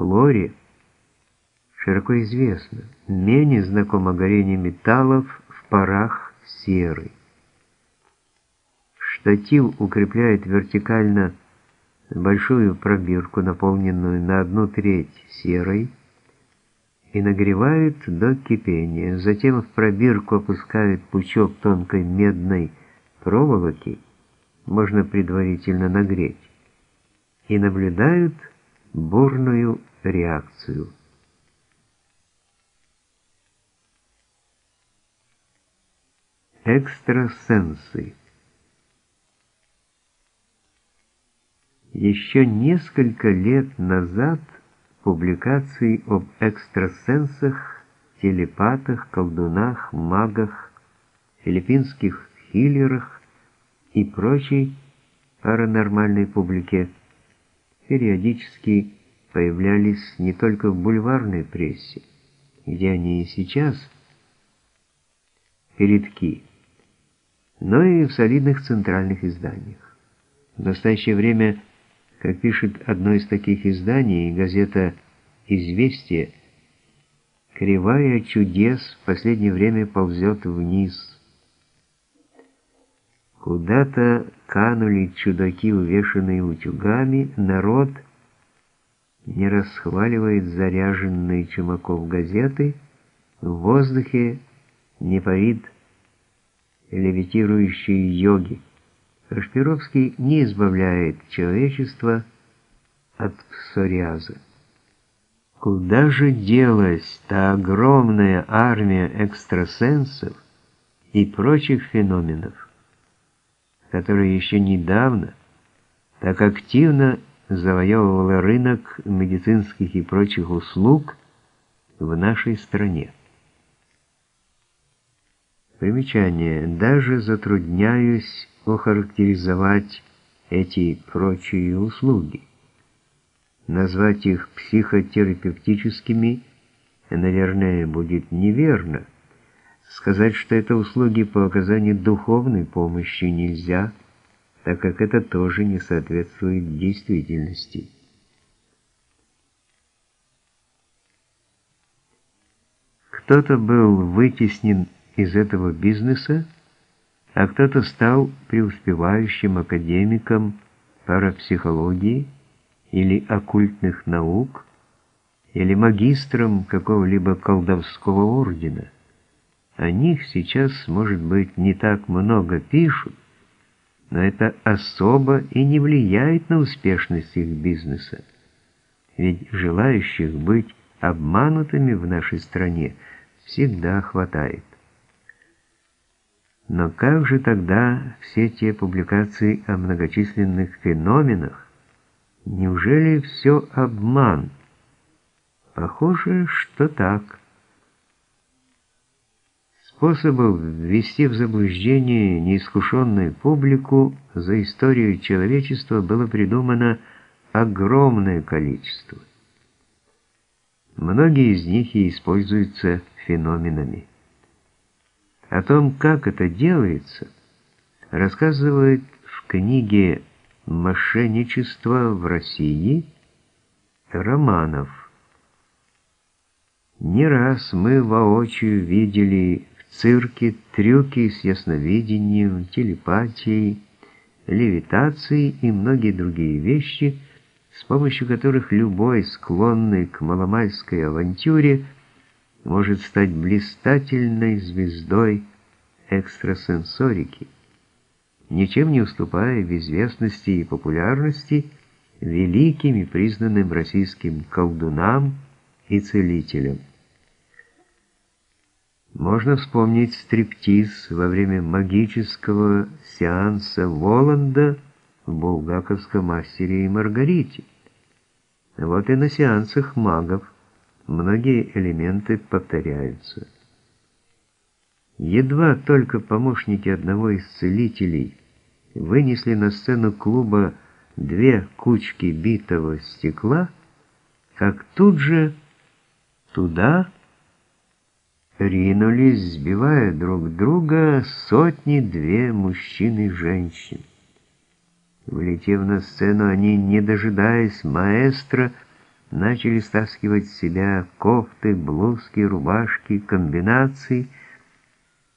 хлоре широко известно, менее знакомо горение металлов в парах серы. Штатив укрепляет вертикально большую пробирку, наполненную на одну треть серой, и нагревают до кипения. Затем в пробирку опускают пучок тонкой медной проволоки, можно предварительно нагреть, и наблюдают бурную реакцию. Экстрасенсы Еще несколько лет назад публикации об экстрасенсах, телепатах, колдунах, магах, филиппинских хиллерах и прочей паранормальной публике периодически появлялись не только в бульварной прессе, где они и сейчас передки, но и в солидных центральных изданиях. В настоящее время как пишет одно из таких изданий, газета «Известия», кривая чудес в последнее время ползет вниз. Куда-то канули чудаки, увешанные утюгами, народ не расхваливает заряженные Чумаков газеты, в воздухе не парит левитирующие йоги. Кашпировский не избавляет человечество от псориаза. Куда же делась та огромная армия экстрасенсов и прочих феноменов, которая еще недавно так активно завоевывала рынок медицинских и прочих услуг в нашей стране? Примечание. Даже затрудняюсь охарактеризовать эти прочие услуги. Назвать их психотерапевтическими, наверное, будет неверно. Сказать, что это услуги по оказанию духовной помощи нельзя, так как это тоже не соответствует действительности. Кто-то был вытеснен из этого бизнеса, а кто-то стал преуспевающим академиком парапсихологии или оккультных наук, или магистром какого-либо колдовского ордена. О них сейчас, может быть, не так много пишут, но это особо и не влияет на успешность их бизнеса. Ведь желающих быть обманутыми в нашей стране всегда хватает. Но как же тогда все те публикации о многочисленных феноменах? Неужели все обман? Похоже, что так. Способов ввести в заблуждение неискушенную публику за историю человечества было придумано огромное количество. Многие из них и используются феноменами. О том, как это делается, рассказывает в книге «Мошенничество в России» Романов. Не раз мы воочию видели в цирке трюки с ясновидением, телепатией, левитацией и многие другие вещи, с помощью которых любой, склонный к маломальской авантюре, может стать блистательной звездой экстрасенсорики, ничем не уступая в известности и популярности великим и признанным российским колдунам и целителям. Можно вспомнить стриптиз во время магического сеанса Воланда в булгаковском мастере и Маргарите. Вот и на сеансах магов многие элементы повторяются. Едва только помощники одного из целителей вынесли на сцену клуба две кучки битого стекла, как тут же туда ринулись, сбивая друг друга, сотни-две мужчин и женщин. Влетев на сцену, они, не дожидаясь маэстро, начали стаскивать с себя кофты, блузки, рубашки, комбинации –